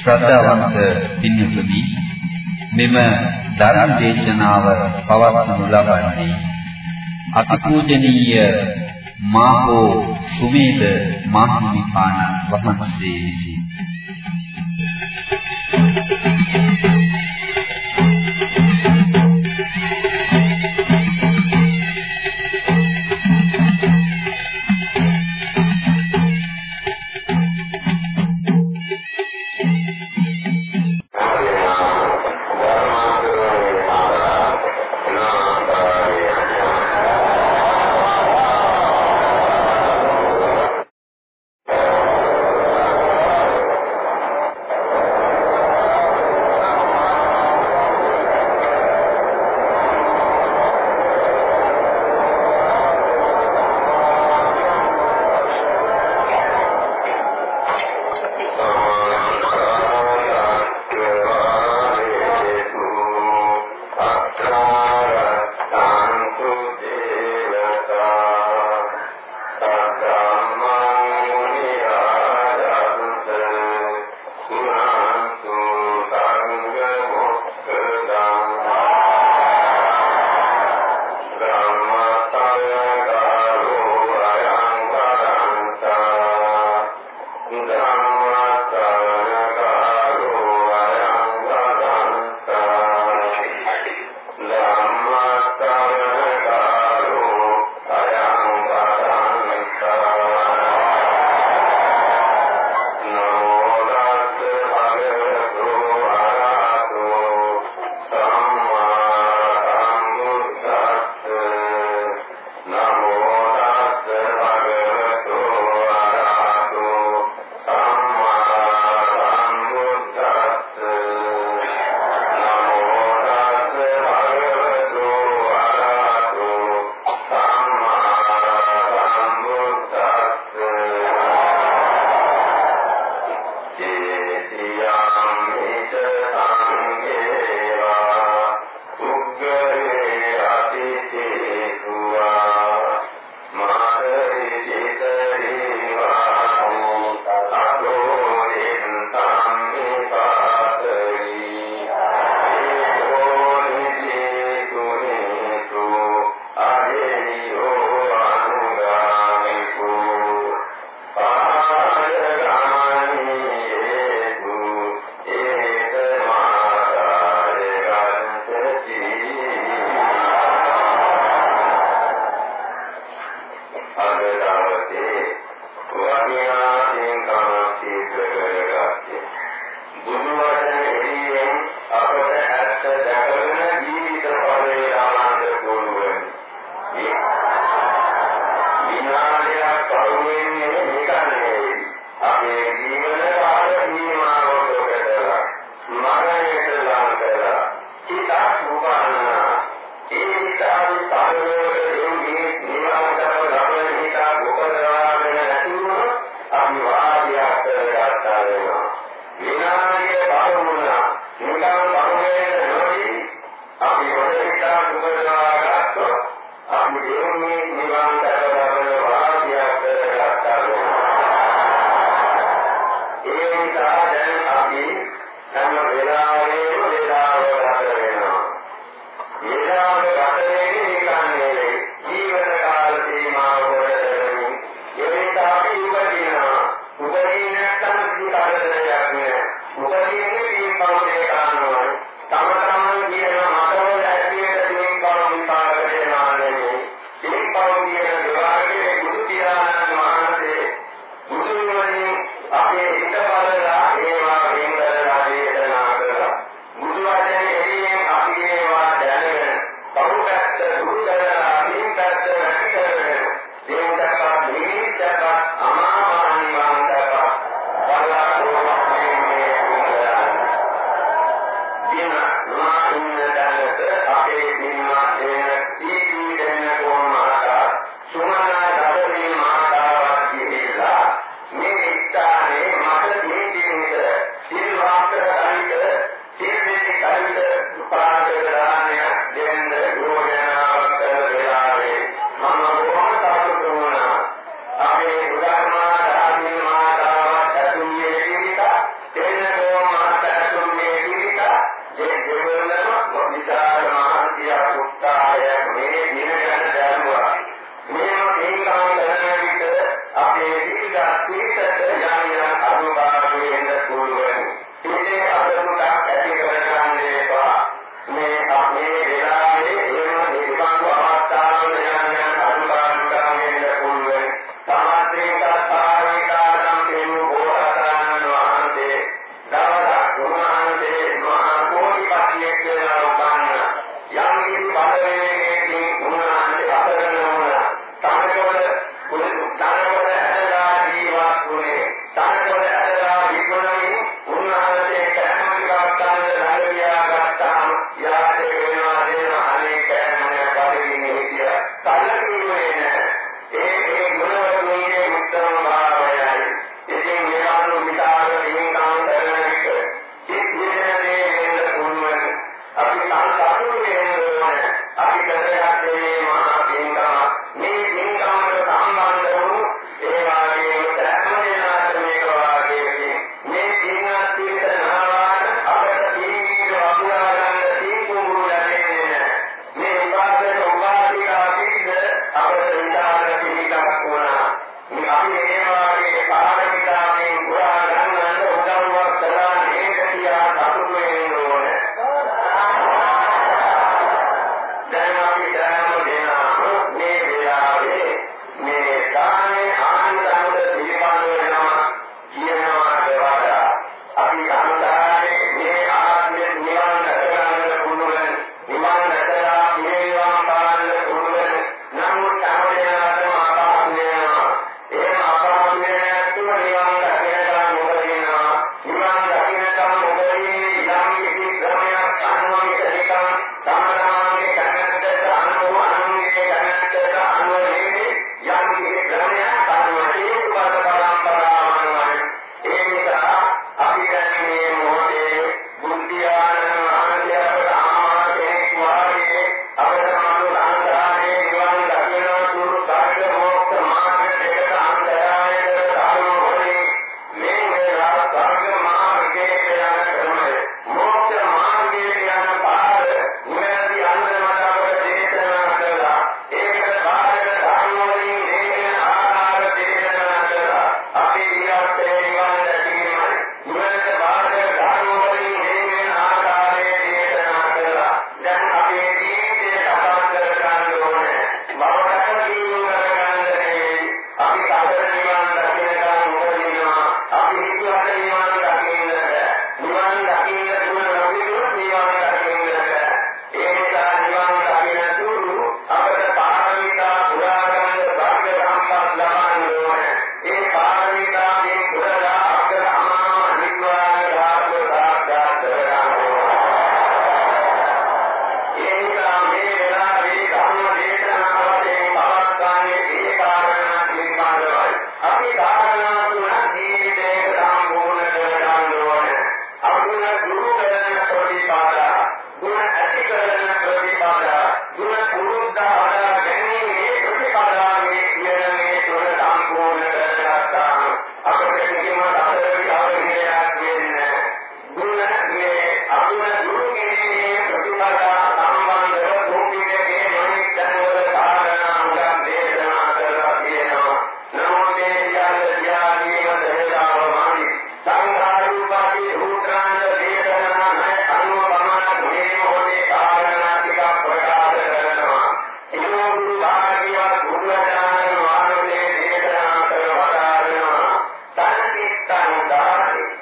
ශ්‍රද්ධාවන්ත පින්තුනි මෙම ධර්ම දේශනාව පවත්වනු ලබන්නේ අතිපූජනීය මාහෝ සුමේද මහමිපාණන් වහන්සේ විසිනි. Gracias.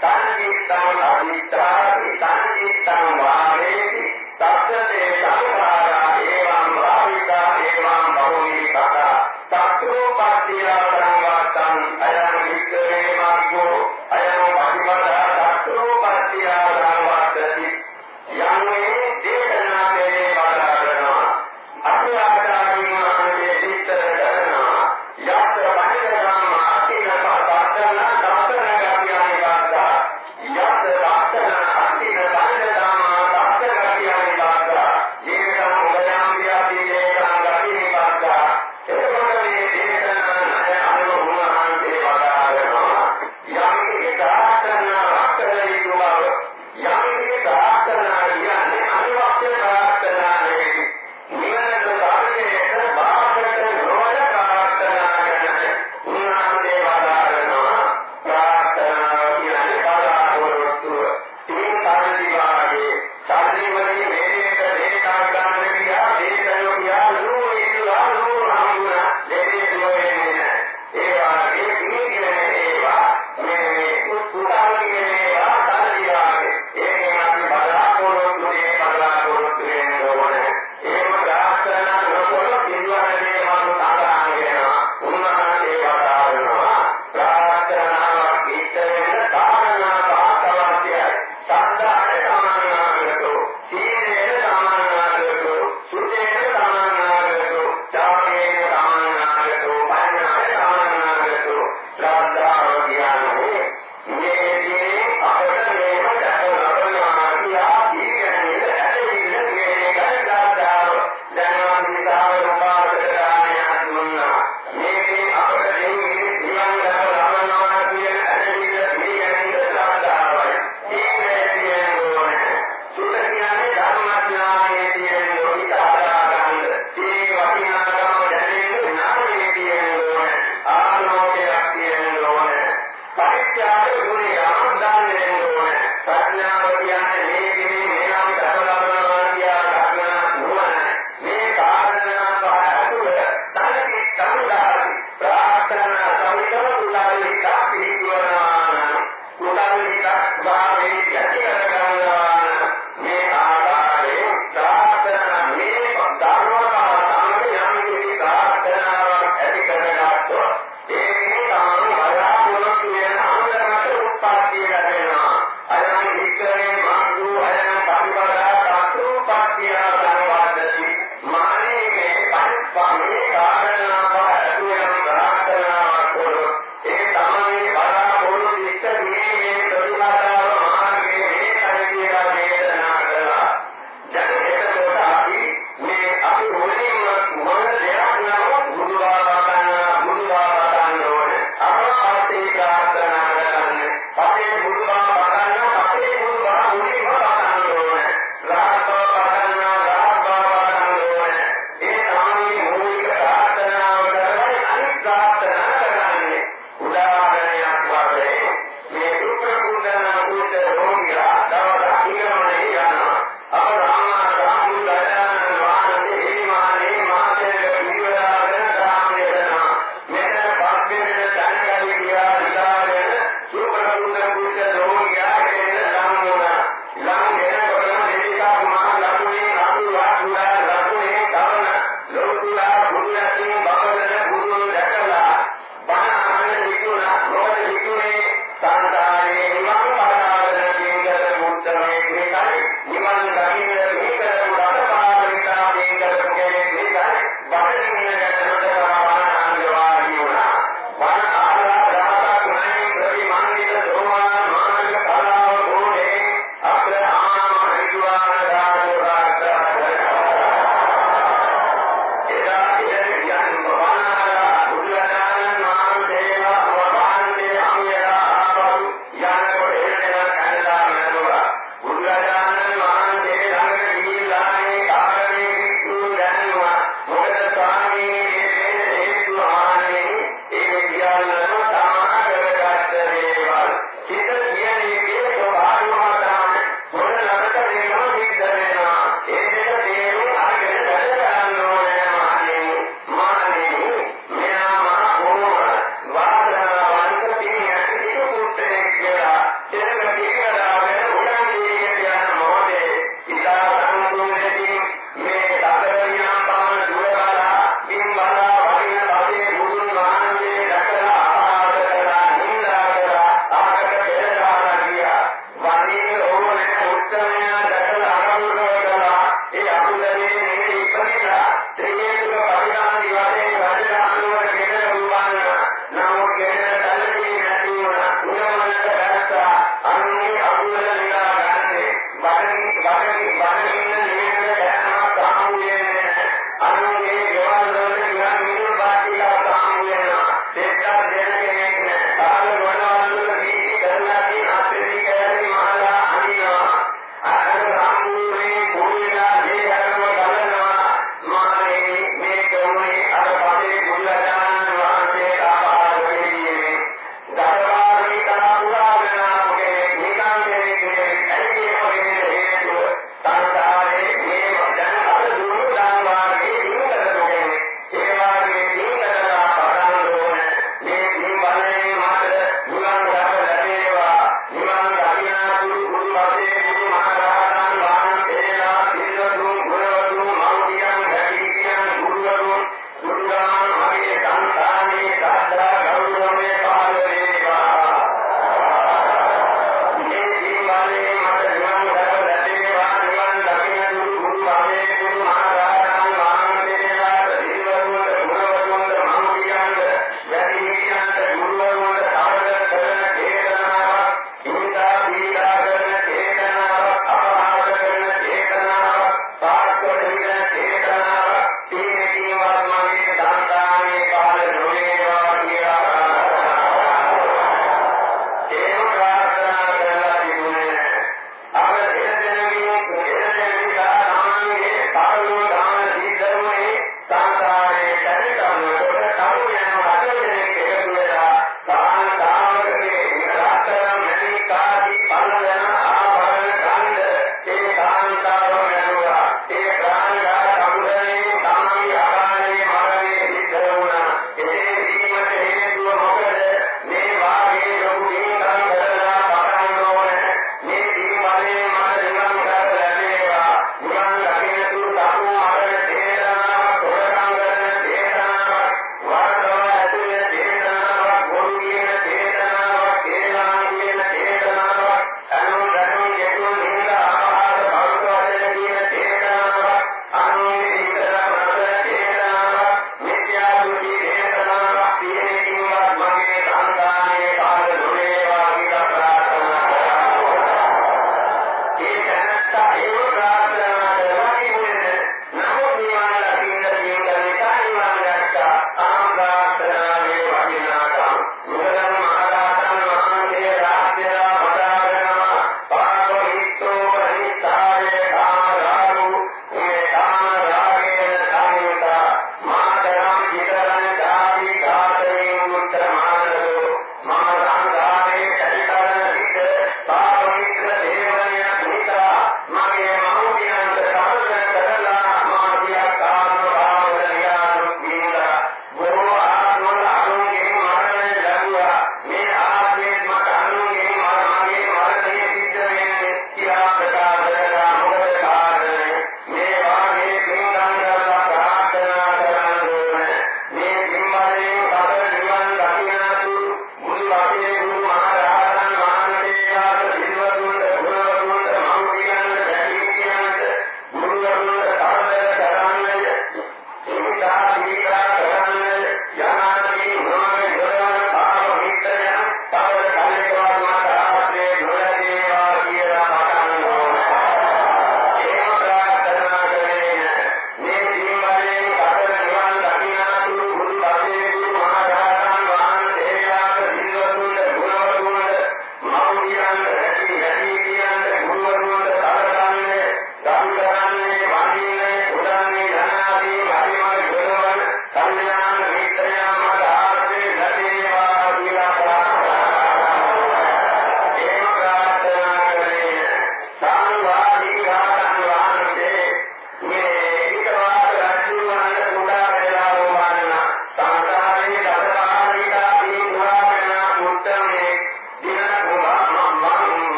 සංජිතං අනිත්‍යාති සංජිතං වාමේති තස්සදේ සංඛාරා එවං භාවිතා එවං බහුලී කතා තත්තු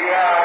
ධර්ම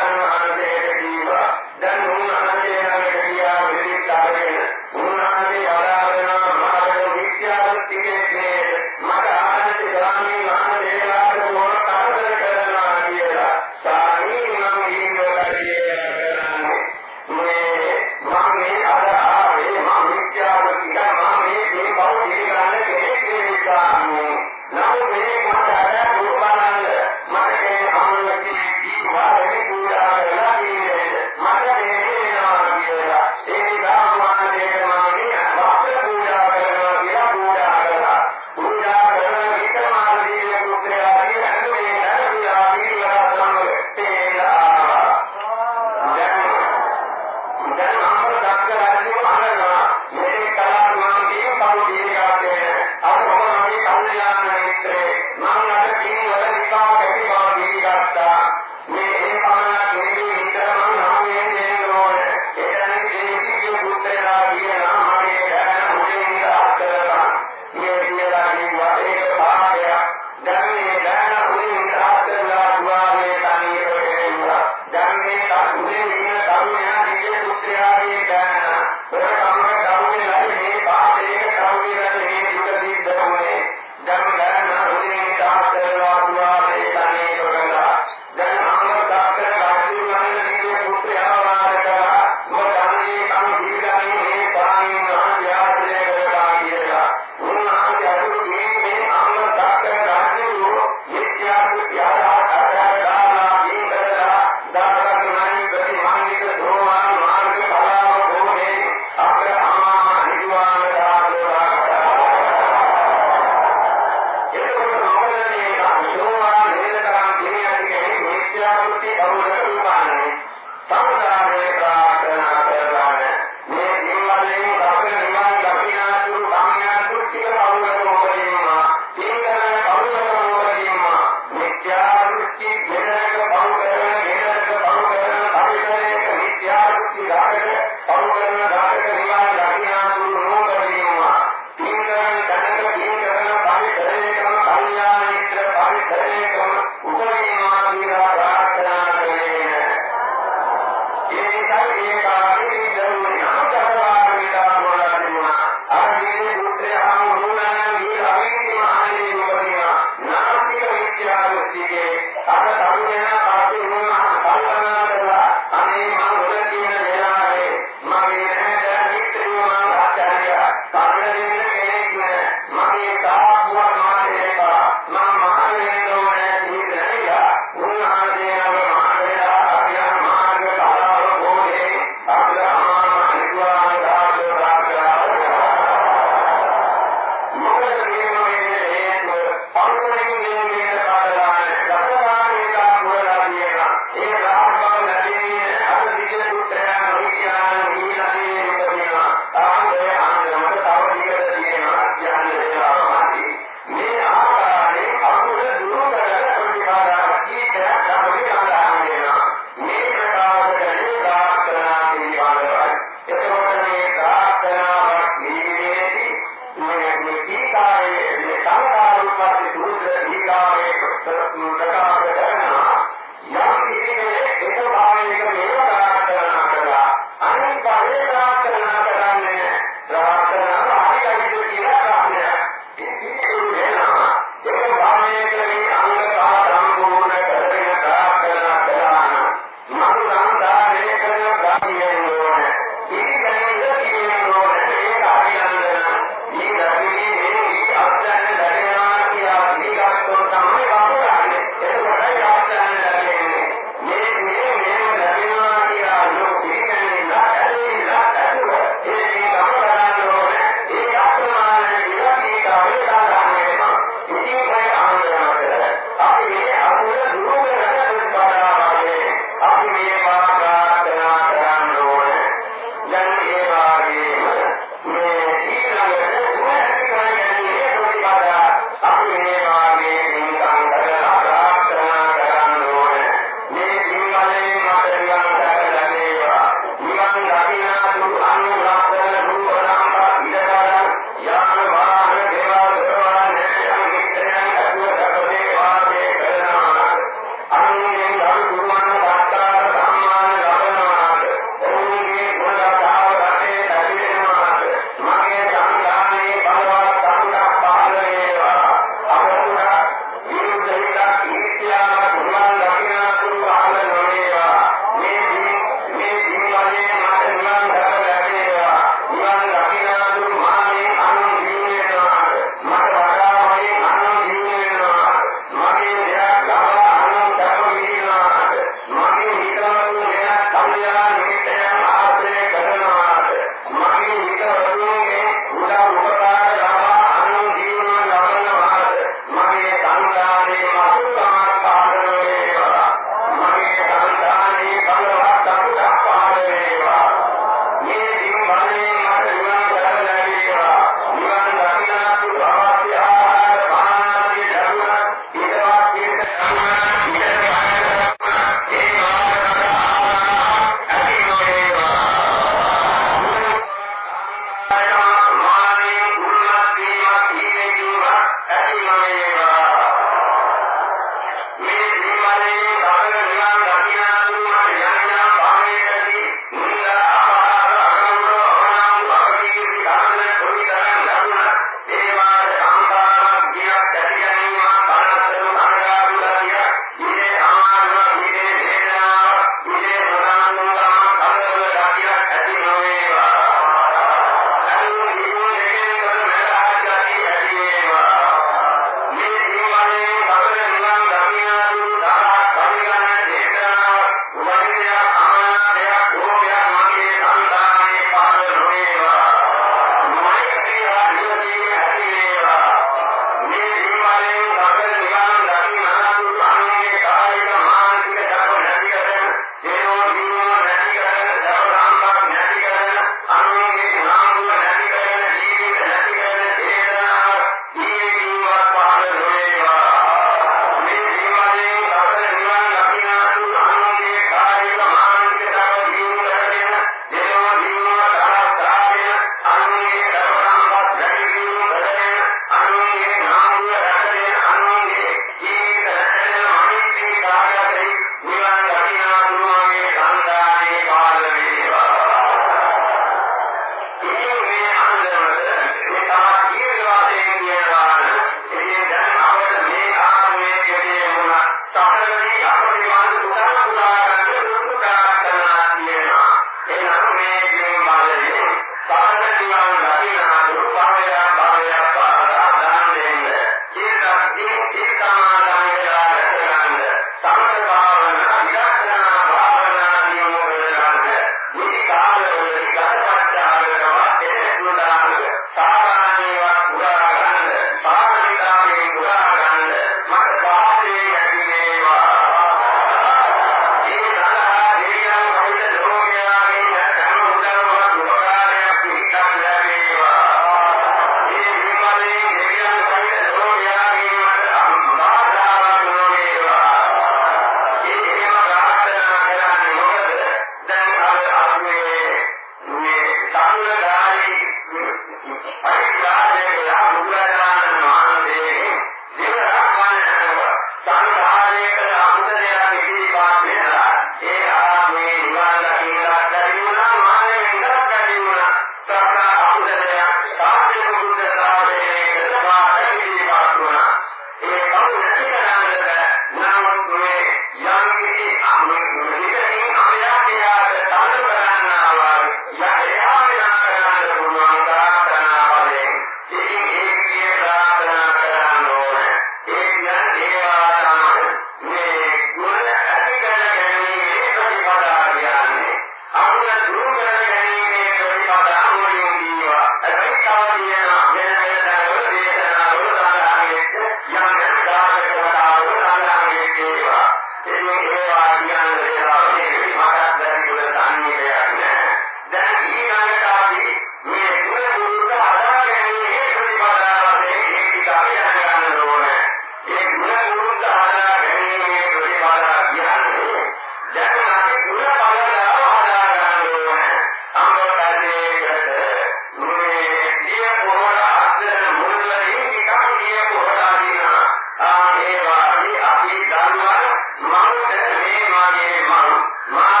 Wow.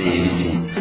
වහන්සේ විසිනි